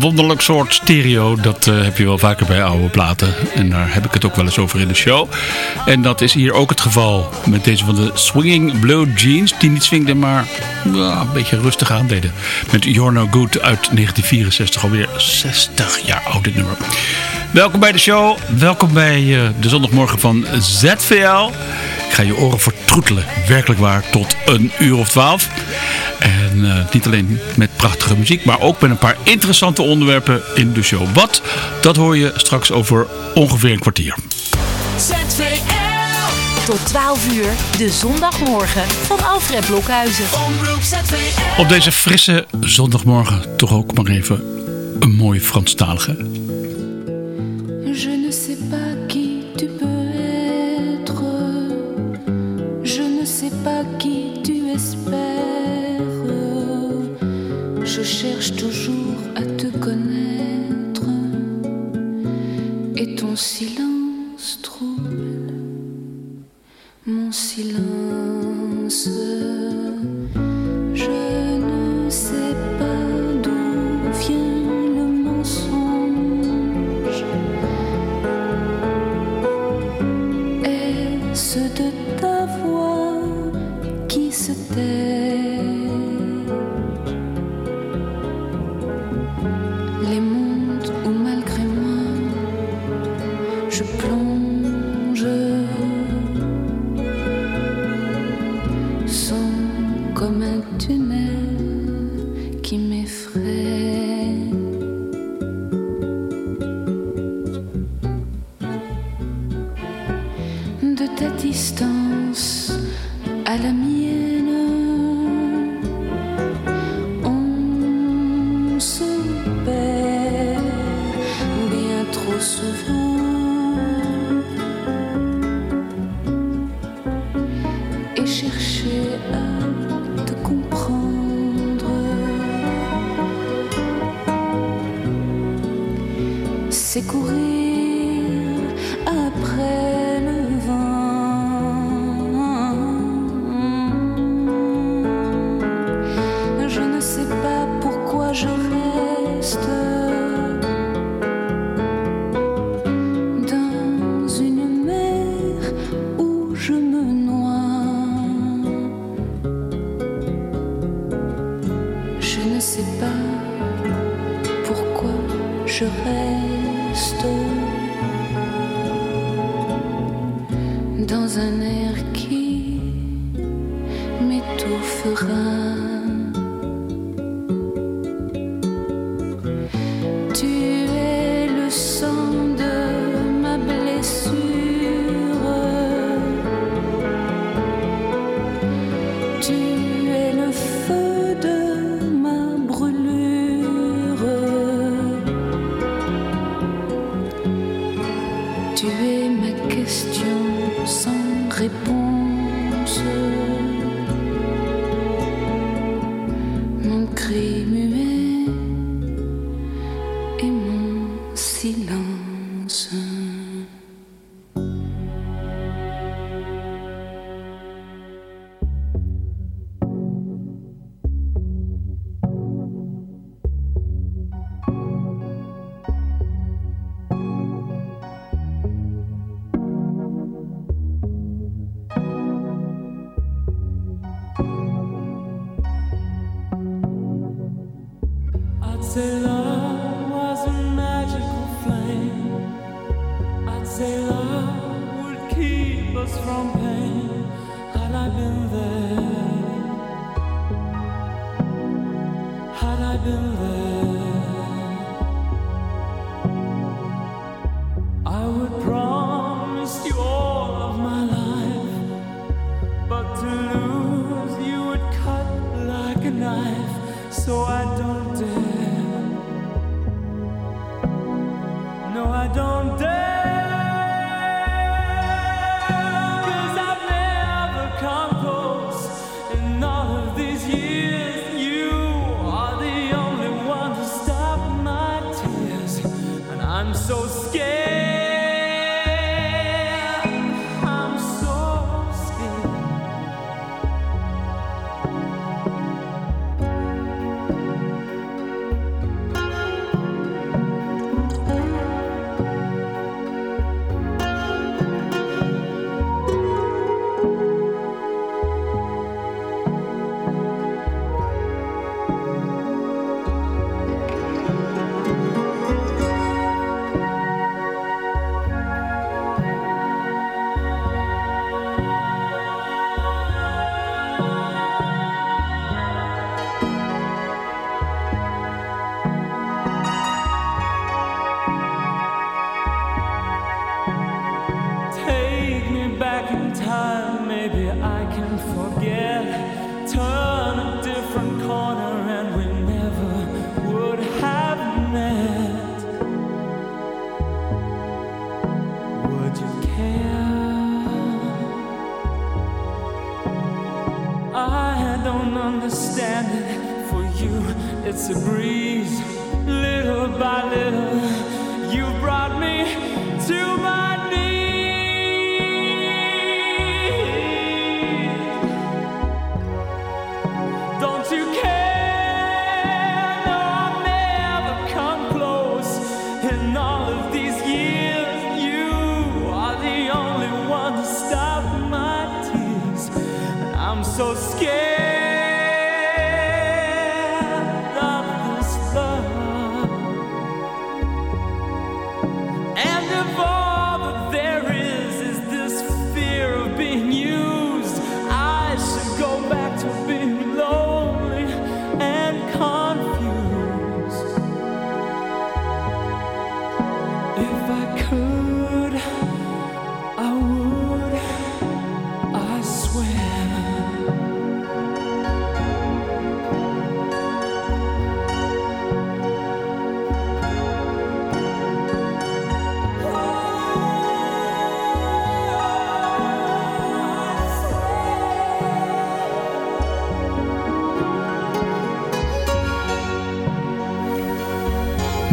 wonderlijk soort stereo. Dat eh, heb je wel vaker bij oude platen. En daar heb ik het ook wel eens over in de show. En dat is hier ook het geval. Met deze van de Swinging Blue Jeans. Die niet swingden, maar een beetje rustig aandeden. Met You're No Good uit 1964. Alweer 60 jaar oud dit nummer. Welkom bij de show. Welkom bij eh, de zondagmorgen van ZVL. Ik ga je oren vertroetelen. Werkelijk waar. Tot een uur of twaalf. En en eh, niet alleen met prachtige muziek, maar ook met een paar interessante onderwerpen in de show. Wat? Dat hoor je straks over ongeveer een kwartier. ZVL. Tot 12 uur, de zondagmorgen van Alfred Blokhuizen. Op deze frisse zondagmorgen toch ook maar even een mooie Franstalige silence trouble, mon silence. miel.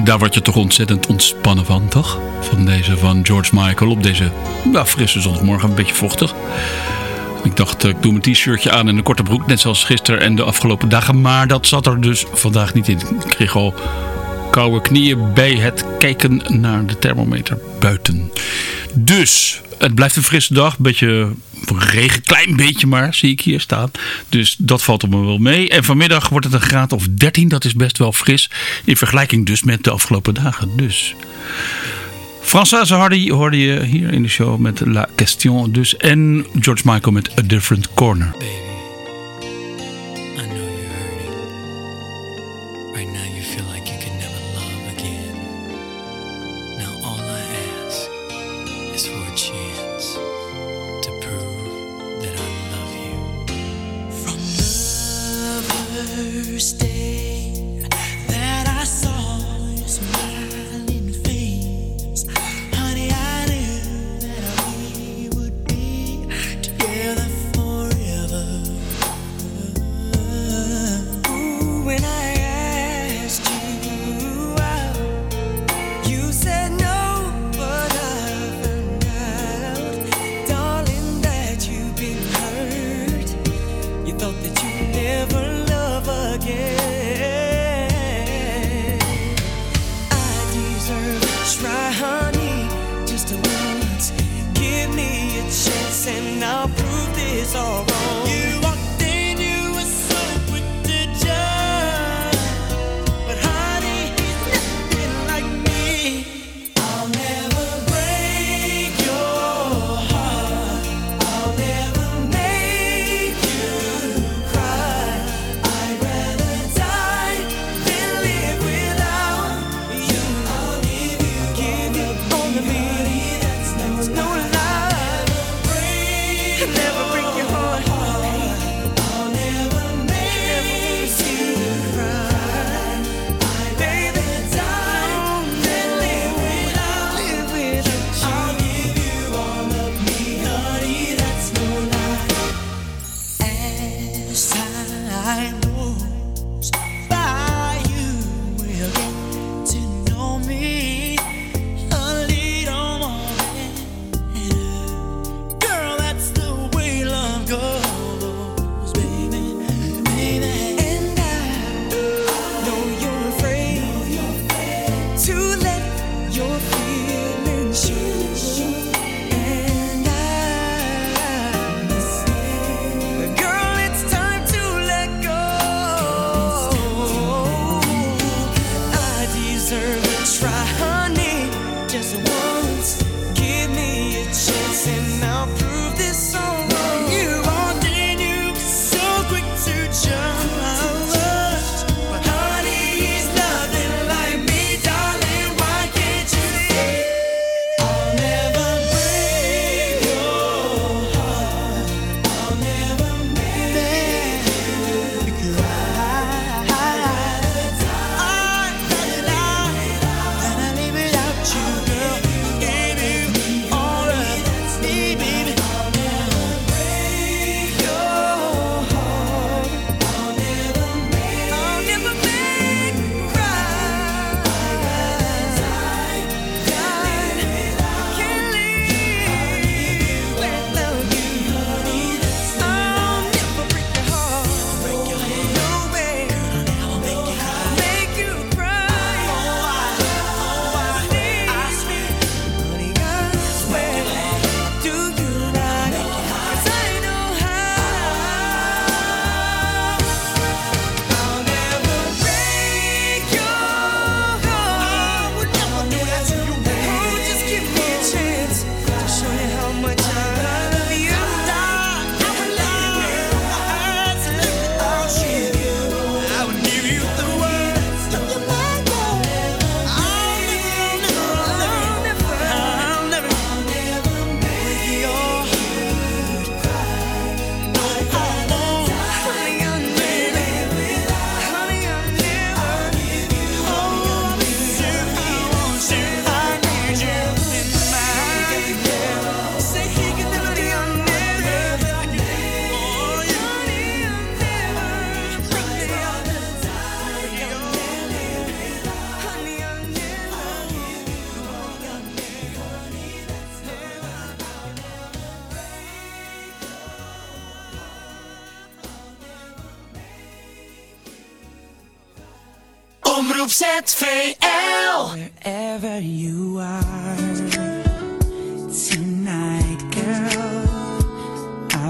Daar word je toch ontzettend ontspannen van, toch? Van deze van George Michael op deze nou, frisse zondagmorgen, een beetje vochtig. Ik dacht, ik doe mijn t-shirtje aan en een korte broek, net zoals gisteren en de afgelopen dagen. Maar dat zat er dus vandaag niet in. Ik kreeg al koude knieën bij het kijken naar de thermometer buiten. Dus, het blijft een frisse dag. Beetje regen, klein beetje maar, zie ik hier staan. Dus dat valt op me wel mee. En vanmiddag wordt het een graad of 13. Dat is best wel fris. In vergelijking dus met de afgelopen dagen. Dus... Françoise Hardy hoorde je hier in de show met La Question dus. En George Michael met A Different Corner.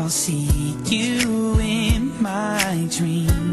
I'll see you in my dreams.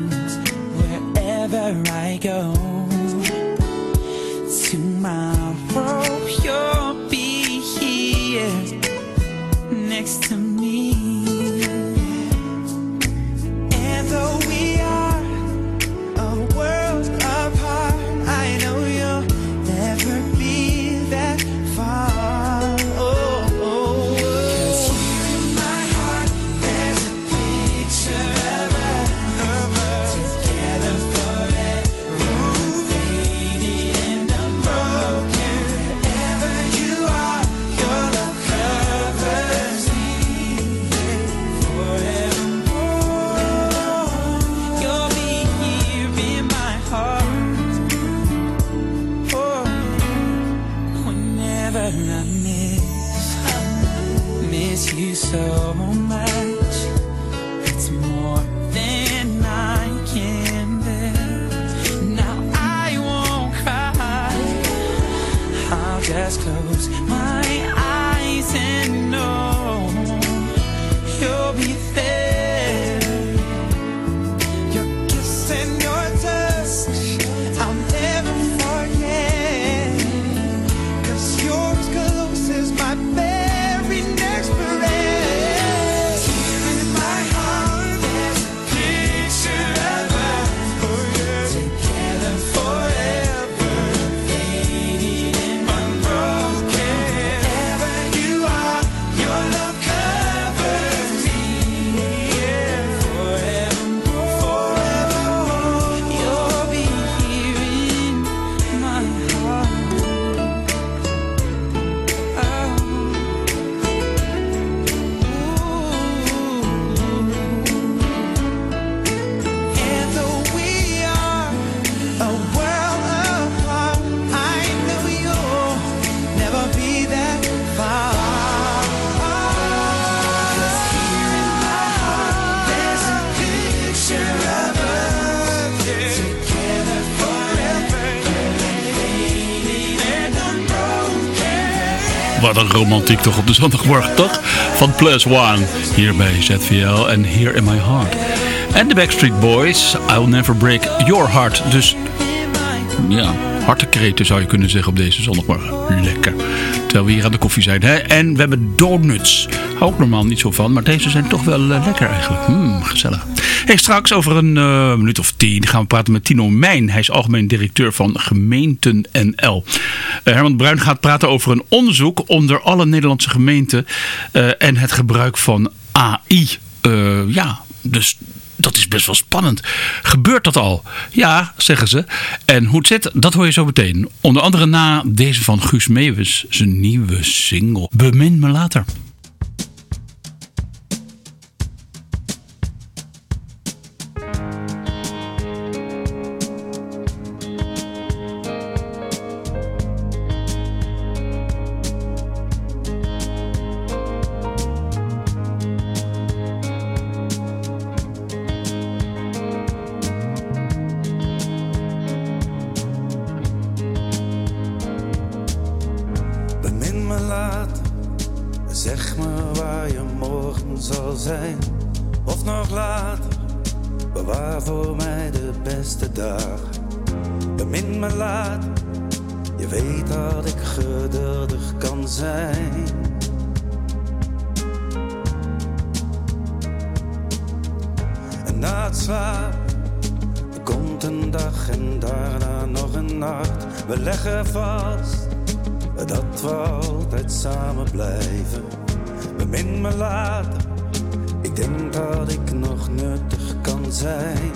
Romantiek toch op de zondagmorgen, toch? Van Plus One, hier bij ZVL en Here in My Heart. En de Backstreet Boys, I'll Never Break Your Heart. Dus ja, hartekreten zou je kunnen zeggen op deze zondagmorgen. Lekker. Terwijl we hier aan de koffie zijn. Hè? En we hebben donuts. Ik normaal niet zo van, maar deze zijn toch wel eh, lekker eigenlijk. Hmm, gezellig. Hey, straks over een eh, minuut of tien gaan we praten met Tino Mijn. Hij is algemeen directeur van Gemeenten NL. Eh, Herman Bruin gaat praten over een onderzoek onder alle Nederlandse gemeenten en het gebruik van AI. Ja, dus dat is best wel spannend. Gebeurt dat al? Ja, zeggen ze. En hoe het zit, dat hoor je zo meteen. Onder andere na deze van Guus Meeuwis, zijn nieuwe single. Bemin me later. Zijn. Of nog later, bewaar voor mij de beste dag. Bemin me later, je weet dat ik geduldig kan zijn. En na het slaap, komt een dag en daarna nog een nacht. We leggen vast dat we altijd samen blijven. Bemin me later, ik denk dat ik nog nuttig kan zijn.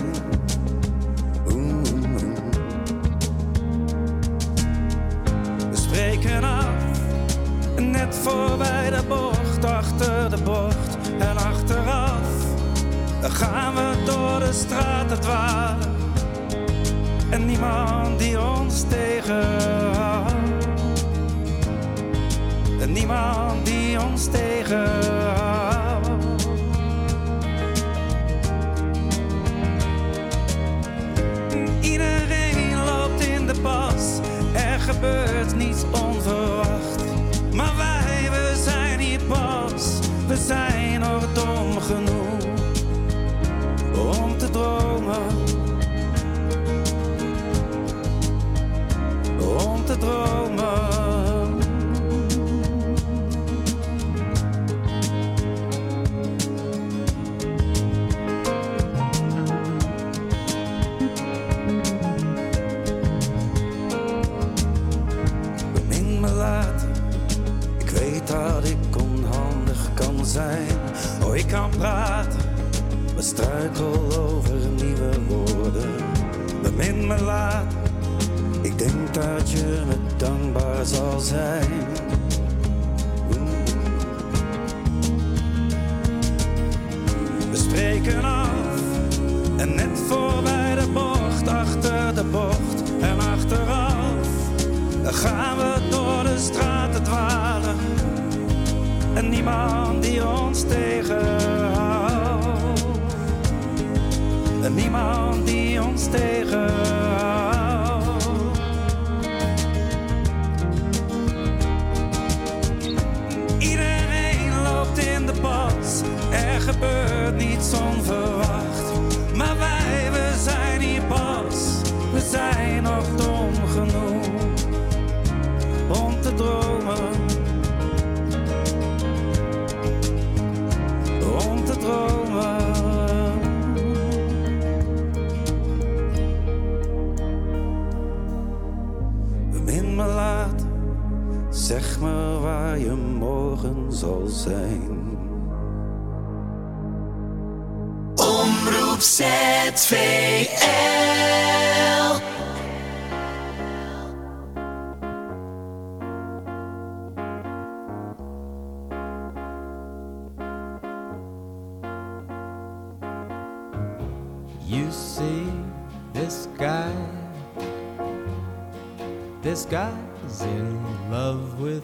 We spreken af, net voorbij de bocht, achter de bocht en achteraf. Dan gaan we door de straten dwalen en niemand die ons tegenhoudt. En niemand die ons tegenhoudt. gebeurt niet onverwacht. Maar wij, we zijn hier pas, we zijn nog dom genoeg om te dromen. Om te dromen. Struikel over nieuwe woorden. Bemin me laat, ik denk dat je me dankbaar zal zijn. We spreken af en net voorbij de bocht, achter de bocht en achteraf gaan we door de straten dwalen en niemand die ons tegenhoudt. Niemand die ons tegenhoudt. Je morgen zal zijn. Omroep ZVL. You see this guy, this guy's in love with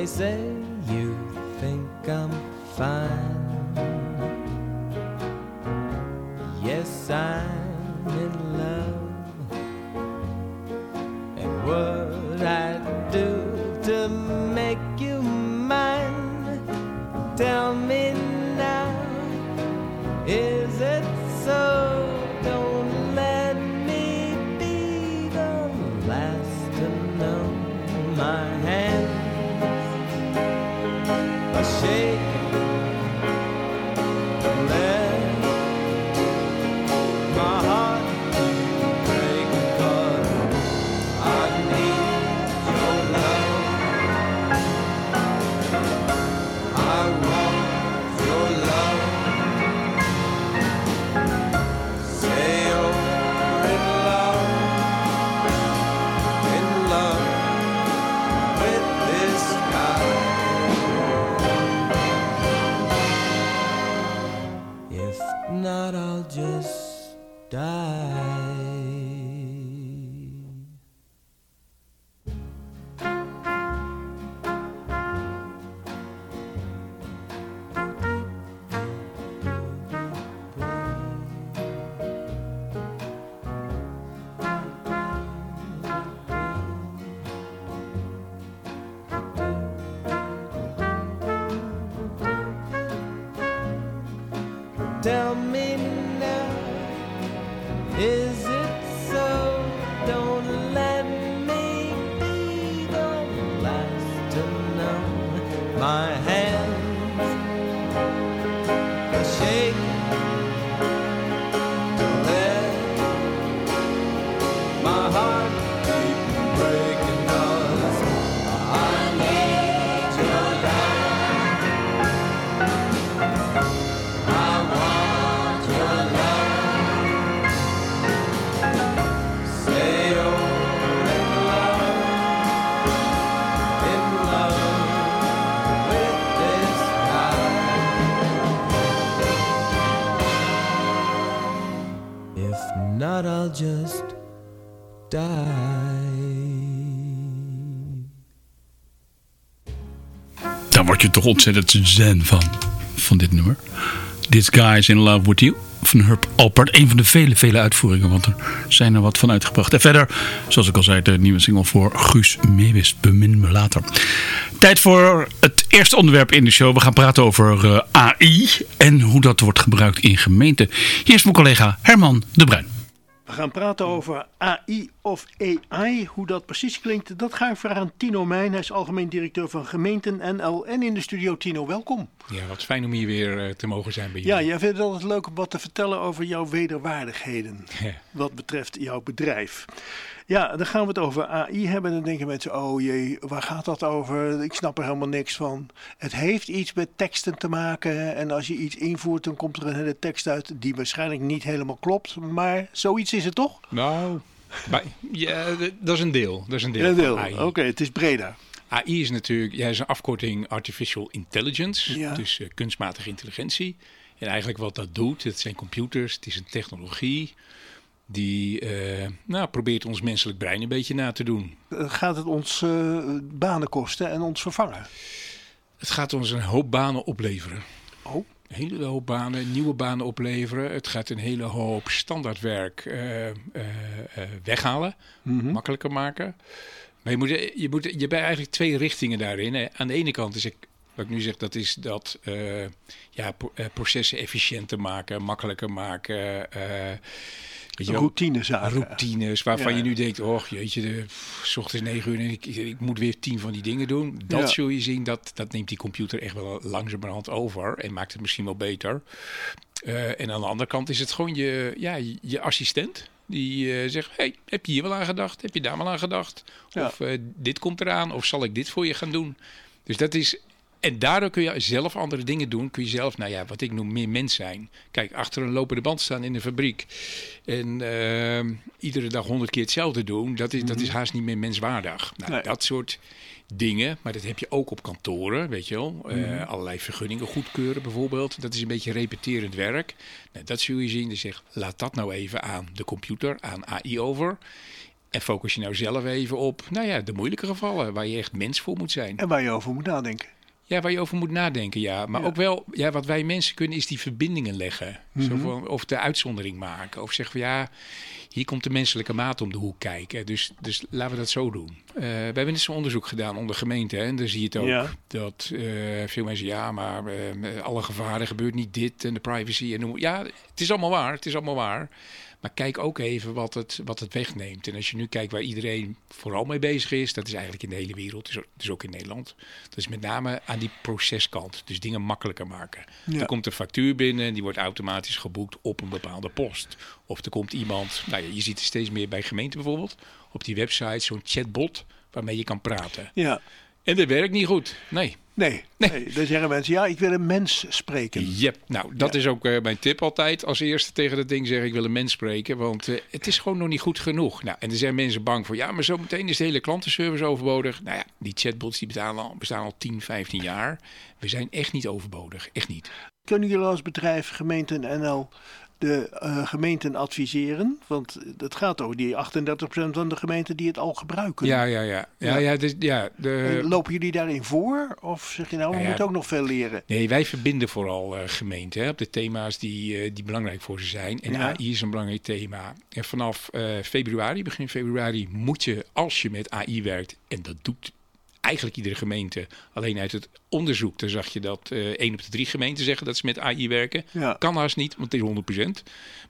They say ontzettend zen van, van dit nummer. This Guy's in Love With You van Herb Alpert. Een van de vele, vele uitvoeringen, want er zijn er wat van uitgebracht. En verder, zoals ik al zei, de nieuwe single voor Guus Meewis, Bemin me later. Tijd voor het eerste onderwerp in de show. We gaan praten over uh, AI en hoe dat wordt gebruikt in gemeenten. Hier is mijn collega Herman de Bruin. We gaan praten over AI of AI. Hoe dat precies klinkt, dat ga ik vragen aan Tino Mijn. Hij is algemeen directeur van Gemeenten NL. En in de studio, Tino, welkom. Ja, wat fijn om hier weer uh, te mogen zijn bij jullie. Ja, jij vindt het altijd leuk om wat te vertellen over jouw wederwaardigheden. Ja. Wat betreft jouw bedrijf. Ja, dan gaan we het over AI hebben. Dan denken mensen, oh jee, waar gaat dat over? Ik snap er helemaal niks van. Het heeft iets met teksten te maken. En als je iets invoert, dan komt er een hele tekst uit die waarschijnlijk niet helemaal klopt. Maar zoiets is het toch? Nou, ja, dat is een deel. Dat is een deel. Een deel. Oké, het is breder. AI is natuurlijk ja, is een afkorting Artificial Intelligence, ja. dus uh, kunstmatige intelligentie. En eigenlijk wat dat doet, het zijn computers, het is een technologie die uh, nou, probeert ons menselijk brein een beetje na te doen. Gaat het ons uh, banen kosten en ons vervangen? Het gaat ons een hoop banen opleveren. Oh. Een hele hoop banen, nieuwe banen opleveren. Het gaat een hele hoop standaardwerk uh, weghalen, mm -hmm. makkelijker maken. Maar je, moet, je, moet, je hebt eigenlijk twee richtingen daarin. Aan de ene kant is ik wat ik nu zeg, dat is dat ja, processen efficiënter maken, makkelijker maken. Routinezaken. Routines, waarvan je nu denkt, oh jeetje, de, s ochtends negen uur en ik, ik, moet weer tien van die dingen doen. Dat zul je zien, dat, dat neemt die computer echt wel langzamerhand over en maakt het misschien wel beter. Uh, en aan de andere kant is het gewoon je, ja, je assistent. Die uh, zegt, hey, heb je hier wel aan gedacht? Heb je daar wel aan gedacht? Of uh, dit komt eraan, of zal ik dit voor je gaan doen? Dus dat is en daardoor kun je zelf andere dingen doen. Kun je zelf, nou ja, wat ik noem, meer mens zijn. Kijk, achter een lopende band staan in een fabriek. En uh, iedere dag honderd keer hetzelfde doen. Dat is, dat is mhm. haast niet meer menswaardig. Nou, Dat soort dingen. Maar dat heb je ook op kantoren, weet je wel. Uh, allerlei vergunningen goedkeuren bijvoorbeeld. Dat is een beetje repeterend werk. Nou, dat zul je zien. Dus zeg, laat dat nou even aan de computer, aan AI over. En focus je nou zelf even op, nou ja, de moeilijke gevallen. Waar je echt mens voor moet zijn. En waar je over moet nadenken. Ja, waar je over moet nadenken, ja. Maar ook wel, ja, wat wij mensen kunnen, is die verbindingen leggen. Zo mhm. van, of de uitzondering maken. Of zeggen van ja, hier komt de menselijke maat om de hoek kijken. Dus, dus laten we dat zo doen. Uh, we hebben net zo'n onderzoek gedaan onder gemeenten. En dan zie je het ook dat uh, veel mensen, ja, maar uh, alle gevaren gebeurt niet dit en de privacy. En ja, het is allemaal waar. Het is allemaal waar. Maar kijk ook even wat het, wat het wegneemt. En als je nu kijkt waar iedereen vooral mee bezig is, dat is eigenlijk in de hele wereld, dus, ook in Nederland. Dat is met name aan die proceskant. Dus dingen makkelijker maken. Er komt een factuur binnen en die wordt automatisch geboekt op een bepaalde post. Of er komt iemand, nou ja, je ziet het steeds meer bij gemeenten bijvoorbeeld, op die website zo'n chatbot waarmee je kan praten. Ja. En dat werkt niet goed. Nee. Nee, nee. dan zeggen mensen, ja, ik wil een mens spreken. Yep. Nou, dat is ook uh, mijn tip altijd. Als eerste tegen dat ding zeggen, ik wil een mens spreken. Want uh, het is gewoon nog niet goed genoeg. Nou, en er zijn mensen bang voor, ja, maar zo meteen is de hele klantenservice overbodig. Nou ja, die chatbots die bestaan al, bestaan al 10, 15 jaar. We zijn echt niet overbodig. Echt niet. Kunnen jullie als bedrijf, gemeente NL, de uh, gemeenten adviseren? Want het gaat over die 38% van de gemeenten die het al gebruiken. Ja, ja, ja. ja, ja, dus, ja de... Lopen jullie daarin voor? Of zeg je nou, we ja, moeten ook nog veel leren? Nee, wij verbinden vooral uh, gemeenten hè, op de thema's die, uh, die belangrijk voor ze zijn. En AI is een belangrijk thema. En vanaf februari, begin februari, moet je, als je met AI werkt, en dat doet eigenlijk iedere gemeente. Alleen uit het onderzoek, daar zag je dat uh, één op de drie gemeenten zeggen dat ze met AI werken. Kan haast niet, want het is 100%.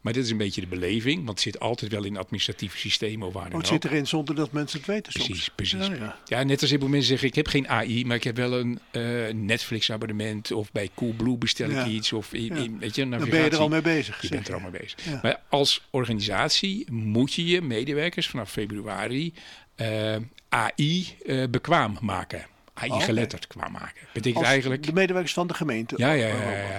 Maar dit is een beetje de beleving, want het zit altijd wel in administratieve systemen of waar oh, Het zit erin zonder dat mensen het weten soms. Precies, precies. Ja, ja. net als heel veel mensen zeggen, ik heb geen AI, maar ik heb wel een uh, Netflix-abonnement of bij Coolblue bestel ik iets. Of in, in, weet je, navigatie. Dan ben je er al mee bezig. Je bent er al mee bezig. Maar als organisatie moet je je medewerkers vanaf februari AI uh, bekwaam maken. Oh, geletterd kwaam maken. Betekent eigenlijk. De medewerkers van de gemeente. Ja ja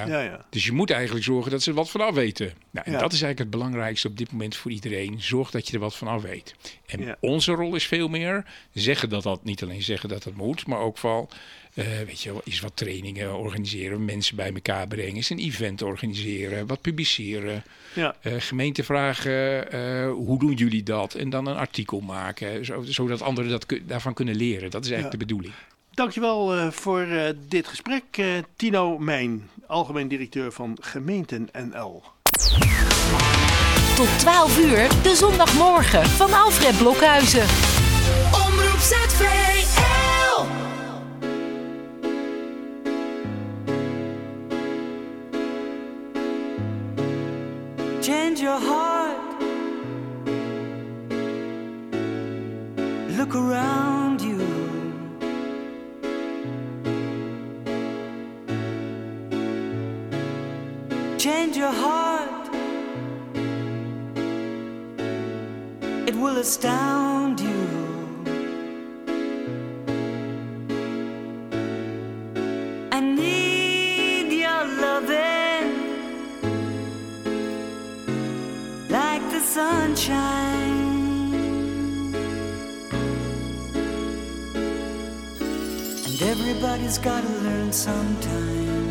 ja, ja, Dus je moet eigenlijk zorgen dat ze er wat van af weten. Nou, en dat is eigenlijk het belangrijkste op dit moment voor iedereen. Zorg dat je er wat van af weet. En onze rol is veel meer zeggen dat dat niet alleen zeggen dat het moet, maar ook van uh, weet je wel, is wat trainingen organiseren, mensen bij elkaar brengen, is een event organiseren, wat publiceren. Ja. Uh, gemeente vragen, uh, hoe doen jullie dat? En dan een artikel maken, zodat anderen dat daarvan kunnen leren. Dat is eigenlijk de bedoeling. Dankjewel uh, voor uh, dit gesprek. Uh, Tino Mijn, algemeen directeur van Gemeenten NL. Tot 12 uur, de zondagmorgen van Alfred Blokhuizen. Omroep ZVL. Change your heart. Look around Change your heart. It will astound you. I need your loving like the sunshine. And everybody's gotta learn sometime.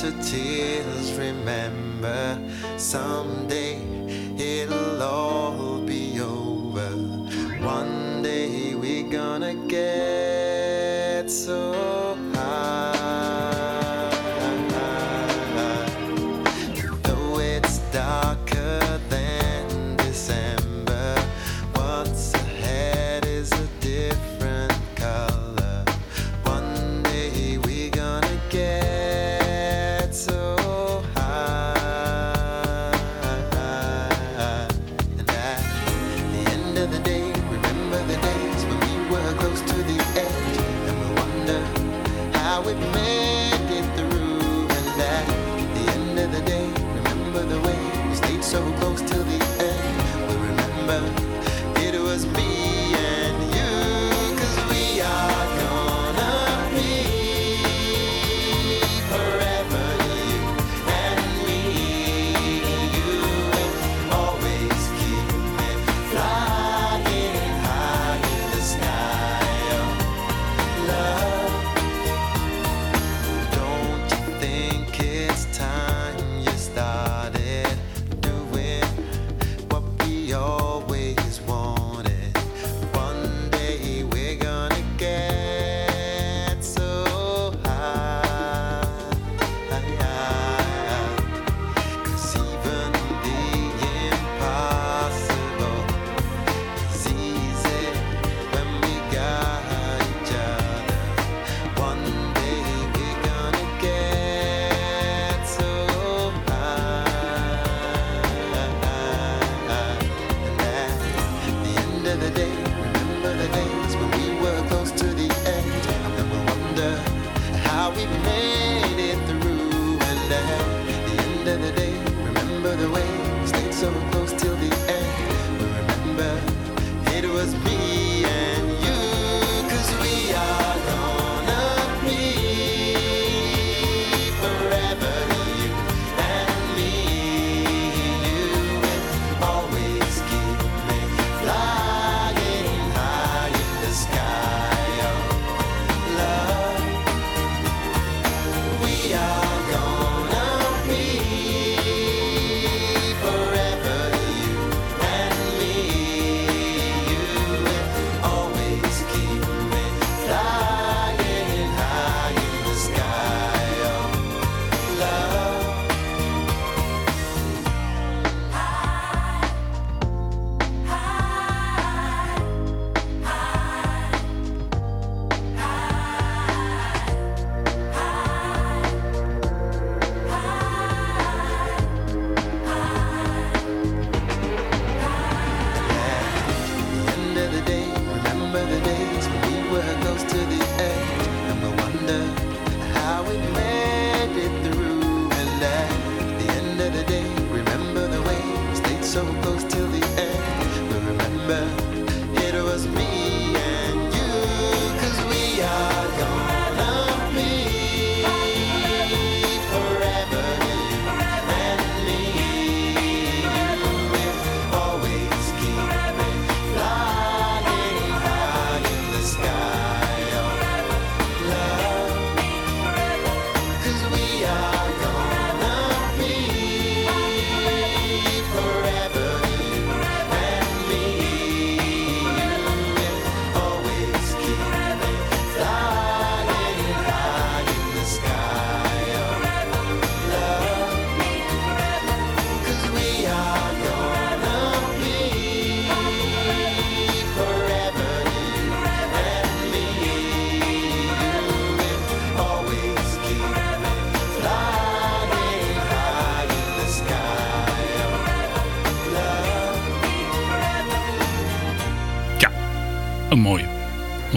To tears, remember someday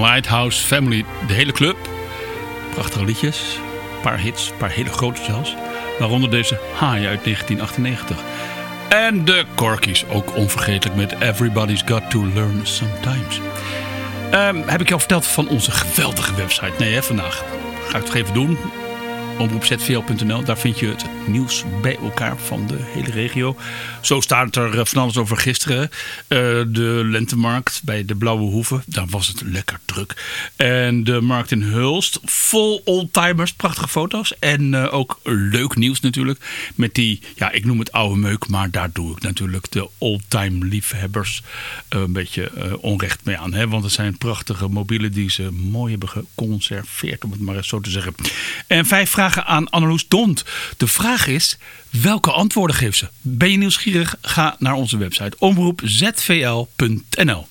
Lighthouse Family, de hele club. Prachtige liedjes. Een paar hits, een paar hele grote zelfs. Waaronder deze High uit 1998. En de Corkies, ook onvergetelijk met Everybody's Got to Learn Sometimes. Ehm, heb ik je al verteld van onze geweldige website? Nee, hè, vandaag. Ga ik het even doen. Omroepzvl.nl, daar vind je het nieuws bij elkaar van de hele regio. Zo staat er eh, van alles over gisteren. Eh, de lentemarkt bij de Blauwe Hoeve, daar was het lekker druk. En de markt in Hulst, vol oldtimers, prachtige foto's. En eh, ook leuk nieuws natuurlijk. Met die, ja ik noem het oude meuk, maar daar doe ik natuurlijk de oldtime liefhebbers een beetje onrecht mee aan. Hè? Want het zijn prachtige mobielen die ze mooi hebben geconserveerd, om het maar eens zo te zeggen. En vijf vragen aan Anneloes Dont. De vraag is, welke antwoorden geeft ze? Ben je nieuwsgierig? Ga naar onze website omroepzvl.nl.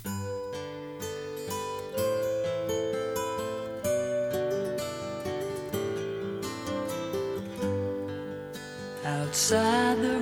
Outside the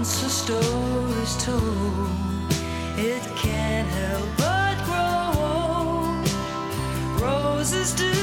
once a story's told, it can't help but grow old. Roses do.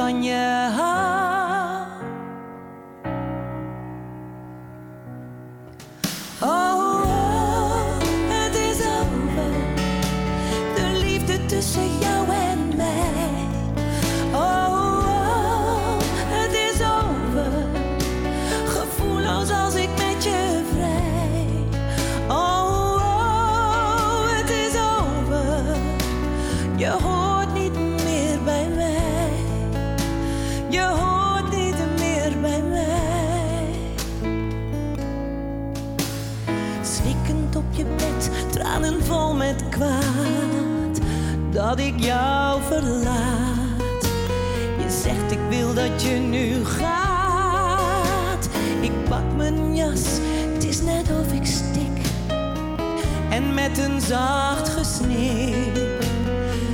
van je met een zacht gesneeuw,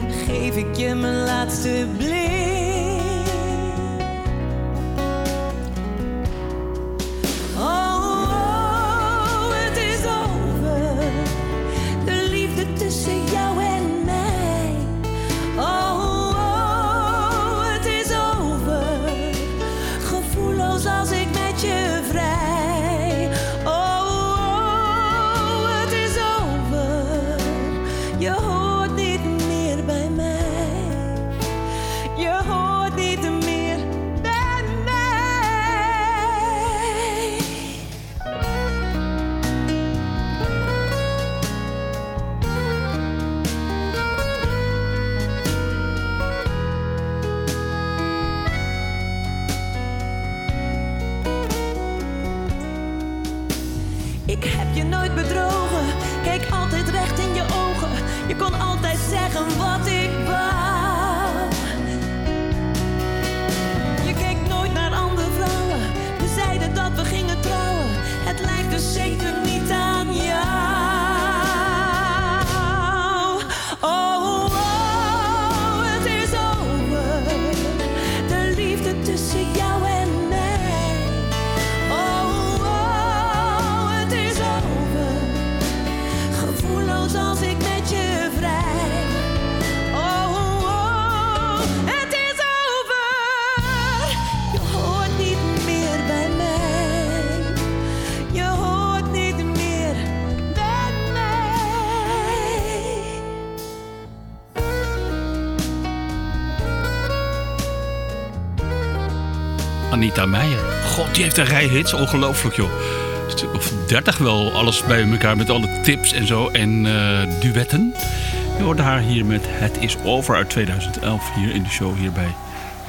geef ik je mijn laatste blik. Anita Meijer. God, die heeft een rij hits. Ongelooflijk, joh. Of 30 wel. Alles bij elkaar met alle tips en zo. En eh, duetten. Je hoorde haar hier met Het is over uit 2011 hier in de show hier bij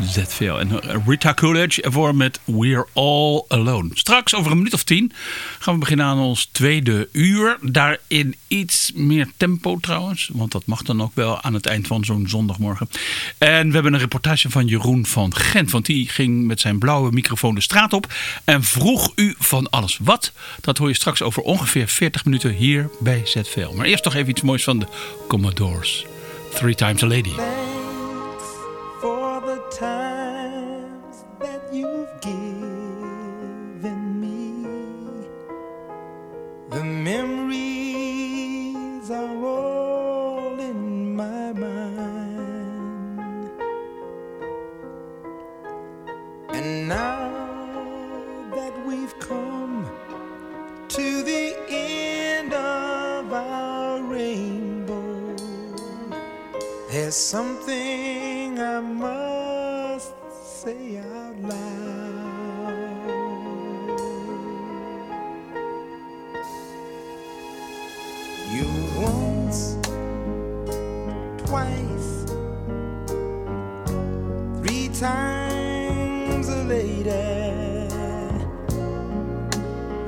ZVL. En eh, Rita Coolidge ervoor met We're All Alone. Straks over een minuut of tien gaan we beginnen aan ons tweede uur. Daarin iets meer tempo trouwens. Want dat mag dan ook wel aan het eind van zo'n zondagmorgen. En we hebben een reportage van Jeroen van Gent. Want die ging met zijn blauwe microfoon de straat op. En vroeg u van alles wat. Dat hoor je straks over ongeveer 40 minuten hier bij ZVL. Maar eerst toch even iets moois van de Commodores. Three Times a Lady. Memories are all in my mind. And now that we've come to the end of our rainbow. There's something I must say out times a lady,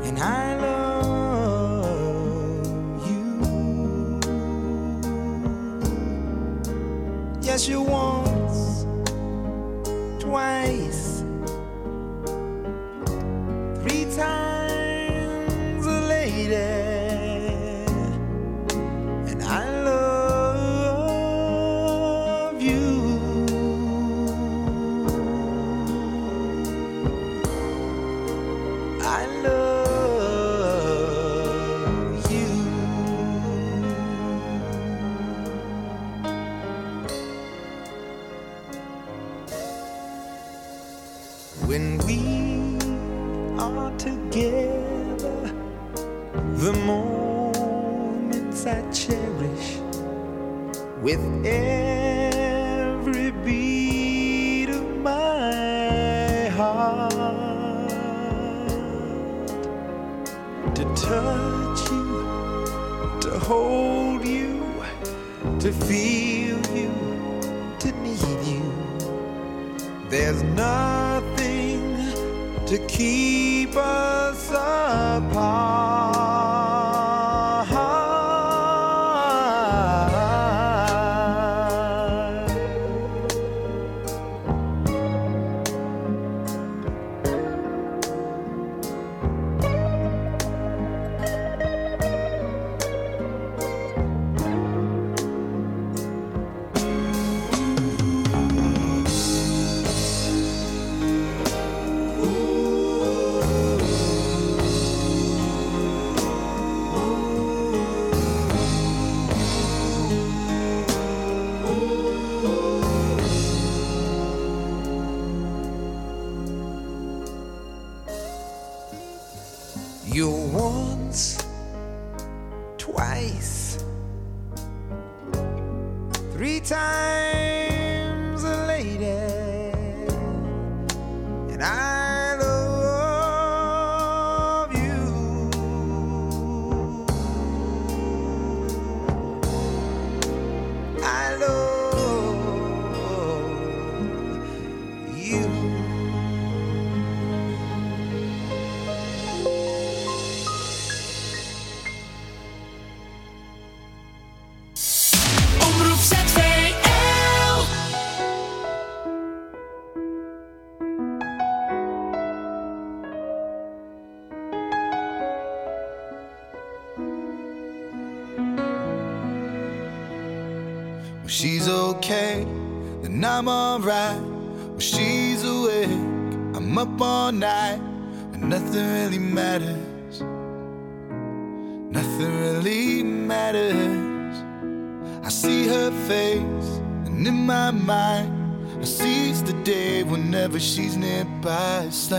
and I love you. Yes, you once, nothing really matters. Nothing really matters. I see her face, and in my mind, I seize the day whenever she's nearby. It's like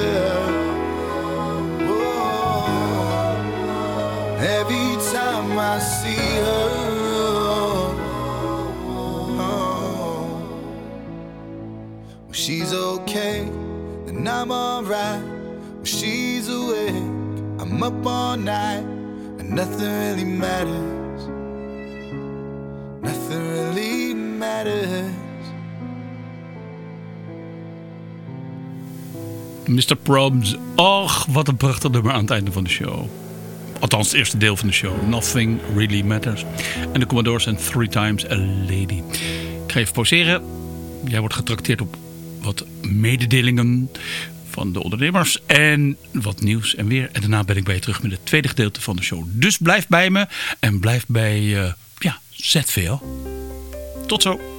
Mr. Probs. Och, wat een prachtig nummer aan het einde van de show. Althans, het eerste deel van de show. Nothing Really Matters. En de Commodores en Three Times a Lady. Ik ga even pauzeren. Jij wordt getrakteerd op wat mededelingen van de ondernemers. En wat nieuws en weer. En daarna ben ik bij je terug met het tweede gedeelte van de show. Dus blijf bij me. En blijf bij, uh, ja, ZVL. Tot zo.